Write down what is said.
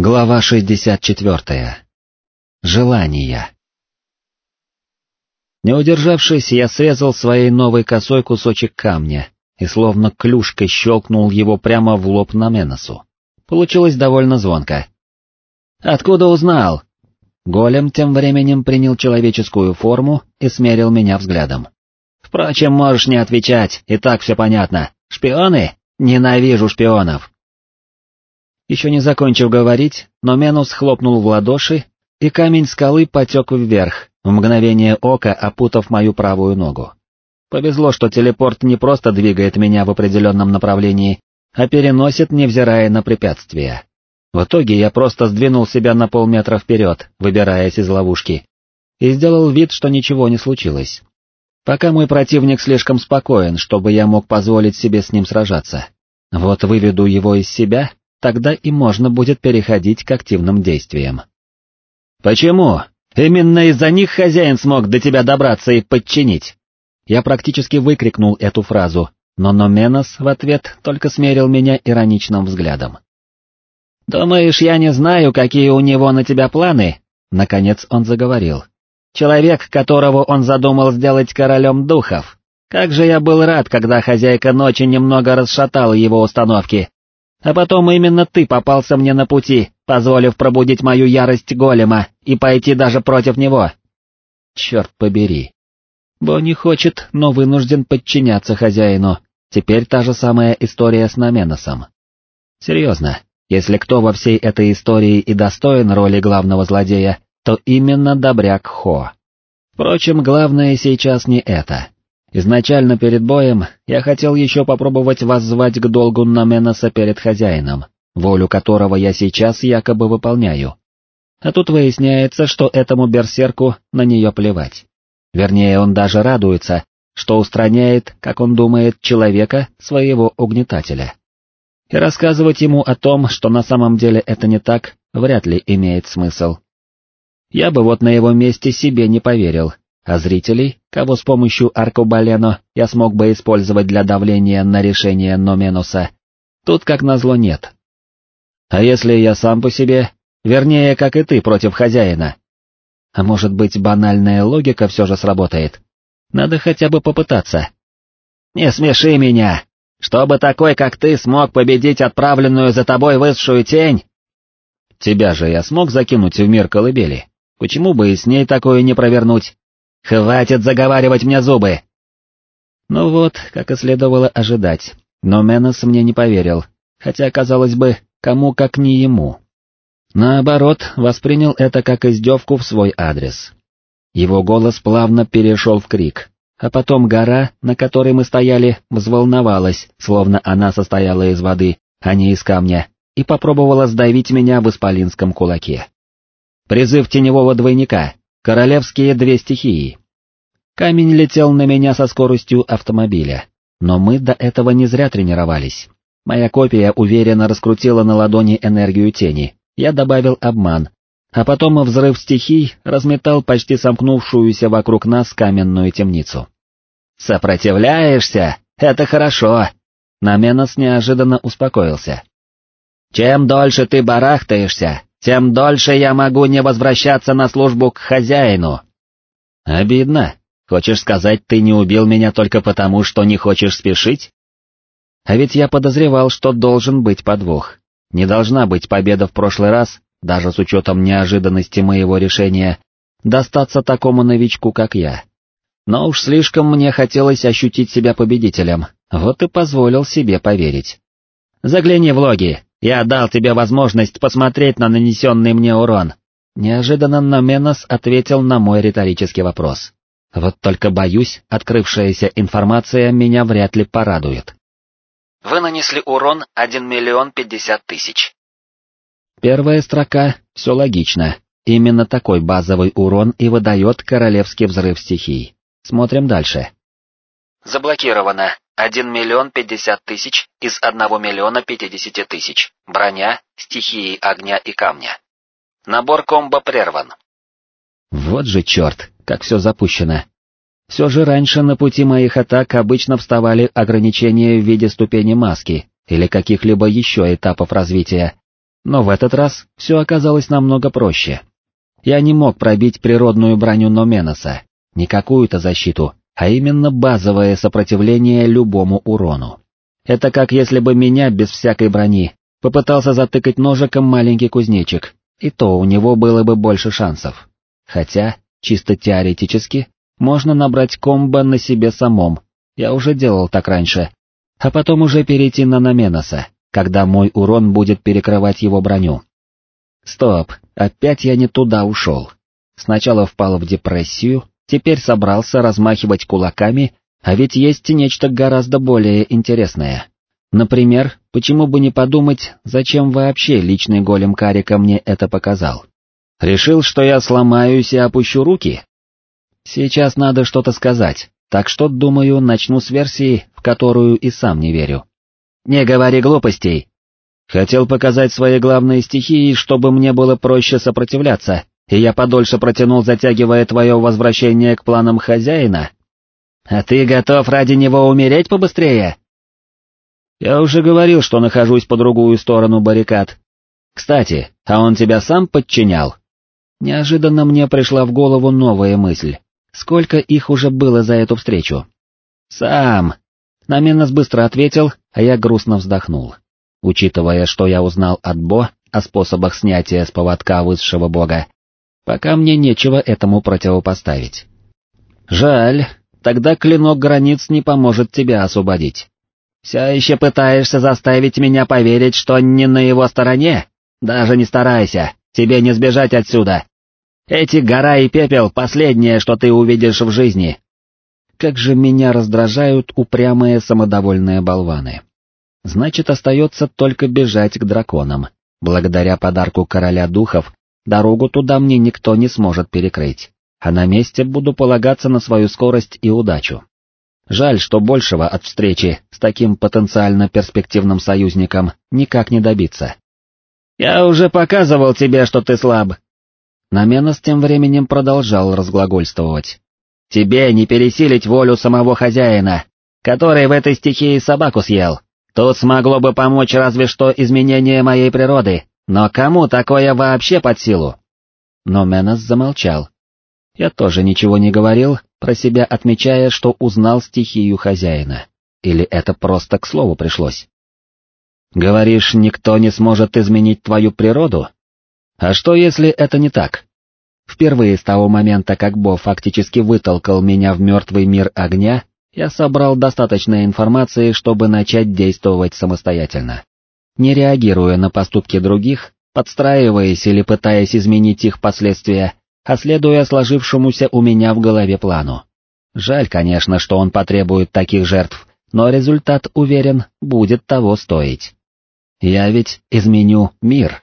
Глава 64. Желания. Не удержавшись, я срезал своей новой косой кусочек камня и словно клюшкой щелкнул его прямо в лоб на Меносу. Получилось довольно звонко. «Откуда узнал?» Голем тем временем принял человеческую форму и смерил меня взглядом. «Впрочем, можешь не отвечать, и так все понятно. Шпионы? Ненавижу шпионов!» Еще не закончив говорить, но Менус хлопнул в ладоши, и камень скалы потек вверх, в мгновение ока опутав мою правую ногу. Повезло, что телепорт не просто двигает меня в определенном направлении, а переносит, невзирая на препятствия. В итоге я просто сдвинул себя на полметра вперед, выбираясь из ловушки, и сделал вид, что ничего не случилось. Пока мой противник слишком спокоен, чтобы я мог позволить себе с ним сражаться. Вот выведу его из себя, тогда и можно будет переходить к активным действиям. «Почему? Именно из-за них хозяин смог до тебя добраться и подчинить!» Я практически выкрикнул эту фразу, но Номенос в ответ только смерил меня ироничным взглядом. «Думаешь, я не знаю, какие у него на тебя планы?» Наконец он заговорил. «Человек, которого он задумал сделать королем духов. Как же я был рад, когда хозяйка ночи немного расшатала его установки, а потом именно ты попался мне на пути, позволив пробудить мою ярость голема и пойти даже против него. Черт побери. Бо не хочет, но вынужден подчиняться хозяину. Теперь та же самая история с Наменосом. Серьезно, если кто во всей этой истории и достоин роли главного злодея, то именно Добряк Хо. Впрочем, главное сейчас не это. Изначально перед боем я хотел еще попробовать воззвать к долгу Наменоса перед хозяином, волю которого я сейчас якобы выполняю. А тут выясняется, что этому берсерку на нее плевать. Вернее, он даже радуется, что устраняет, как он думает, человека, своего угнетателя. И рассказывать ему о том, что на самом деле это не так, вряд ли имеет смысл. Я бы вот на его месте себе не поверил, а зрителей, кого с помощью аркобалено я смог бы использовать для давления на решение Номенуса, тут как назло нет. А если я сам по себе, вернее, как и ты против хозяина? А может быть, банальная логика все же сработает? Надо хотя бы попытаться. Не смеши меня! Чтобы такой, как ты, смог победить отправленную за тобой высшую тень? Тебя же я смог закинуть в мир колыбели, почему бы и с ней такое не провернуть? «Хватит заговаривать мне зубы!» Ну вот, как и следовало ожидать, но Менос мне не поверил, хотя, казалось бы, кому как не ему. Наоборот, воспринял это как издевку в свой адрес. Его голос плавно перешел в крик, а потом гора, на которой мы стояли, взволновалась, словно она состояла из воды, а не из камня, и попробовала сдавить меня в исполинском кулаке. Призыв теневого двойника, Королевские две стихии. Камень летел на меня со скоростью автомобиля, но мы до этого не зря тренировались. Моя копия уверенно раскрутила на ладони энергию тени, я добавил обман, а потом взрыв стихий разметал почти сомкнувшуюся вокруг нас каменную темницу. «Сопротивляешься? Это хорошо!» Наменос неожиданно успокоился. «Чем дольше ты барахтаешься, тем дольше я могу не возвращаться на службу к хозяину. Обидно. Хочешь сказать, ты не убил меня только потому, что не хочешь спешить? А ведь я подозревал, что должен быть подвох. Не должна быть победа в прошлый раз, даже с учетом неожиданности моего решения, достаться такому новичку, как я. Но уж слишком мне хотелось ощутить себя победителем, вот и позволил себе поверить. «Загляни в логи, я дал тебе возможность посмотреть на нанесенный мне урон. Неожиданно Номенос ответил на мой риторический вопрос. Вот только боюсь, открывшаяся информация меня вряд ли порадует. Вы нанесли урон 1 миллион 50 тысяч. Первая строка, все логично. Именно такой базовый урон и выдает королевский взрыв стихий. Смотрим дальше. Заблокировано. 1 миллион 50 тысяч из 1 миллиона 50 тысяч. Броня, стихии огня и камня. Набор комбо прерван. Вот же черт, как все запущено. Все же раньше на пути моих атак обычно вставали ограничения в виде ступени маски или каких-либо еще этапов развития. Но в этот раз все оказалось намного проще. Я не мог пробить природную броню Номеноса, не какую-то защиту, а именно базовое сопротивление любому урону. Это как если бы меня без всякой брони попытался затыкать ножиком маленький кузнечик, и то у него было бы больше шансов. Хотя, чисто теоретически, можно набрать комбо на себе самом, я уже делал так раньше, а потом уже перейти на Наменоса, когда мой урон будет перекрывать его броню. Стоп, опять я не туда ушел. Сначала впал в депрессию, теперь собрался размахивать кулаками, а ведь есть нечто гораздо более интересное. Например, почему бы не подумать, зачем вообще личный голем Карика мне это показал? Решил, что я сломаюсь и опущу руки? Сейчас надо что-то сказать, так что, думаю, начну с версии, в которую и сам не верю. Не говори глупостей. Хотел показать свои главные стихии, чтобы мне было проще сопротивляться, и я подольше протянул, затягивая твое возвращение к планам хозяина. А ты готов ради него умереть побыстрее? Я уже говорил, что нахожусь по другую сторону баррикад. Кстати, а он тебя сам подчинял? Неожиданно мне пришла в голову новая мысль. Сколько их уже было за эту встречу? Сам. Наменос быстро ответил, а я грустно вздохнул. Учитывая, что я узнал от Бо о способах снятия с поводка высшего бога, пока мне нечего этому противопоставить. Жаль, тогда клинок границ не поможет тебя освободить. Все еще пытаешься заставить меня поверить, что не на его стороне? Даже не старайся, тебе не сбежать отсюда. Эти гора и пепел — последнее, что ты увидишь в жизни. Как же меня раздражают упрямые самодовольные болваны. Значит, остается только бежать к драконам. Благодаря подарку короля духов, дорогу туда мне никто не сможет перекрыть, а на месте буду полагаться на свою скорость и удачу. Жаль, что большего от встречи с таким потенциально перспективным союзником никак не добиться. «Я уже показывал тебе, что ты слаб», Наменос тем временем продолжал разглагольствовать. «Тебе не пересилить волю самого хозяина, который в этой стихии собаку съел. Тут смогло бы помочь разве что изменение моей природы, но кому такое вообще под силу?» Но Менос замолчал. Я тоже ничего не говорил, про себя отмечая, что узнал стихию хозяина. Или это просто к слову пришлось? «Говоришь, никто не сможет изменить твою природу?» А что если это не так? Впервые с того момента, как Бо фактически вытолкал меня в мертвый мир огня, я собрал достаточно информации, чтобы начать действовать самостоятельно. Не реагируя на поступки других, подстраиваясь или пытаясь изменить их последствия, а следуя сложившемуся у меня в голове плану. Жаль, конечно, что он потребует таких жертв, но результат, уверен, будет того стоить. Я ведь изменю мир.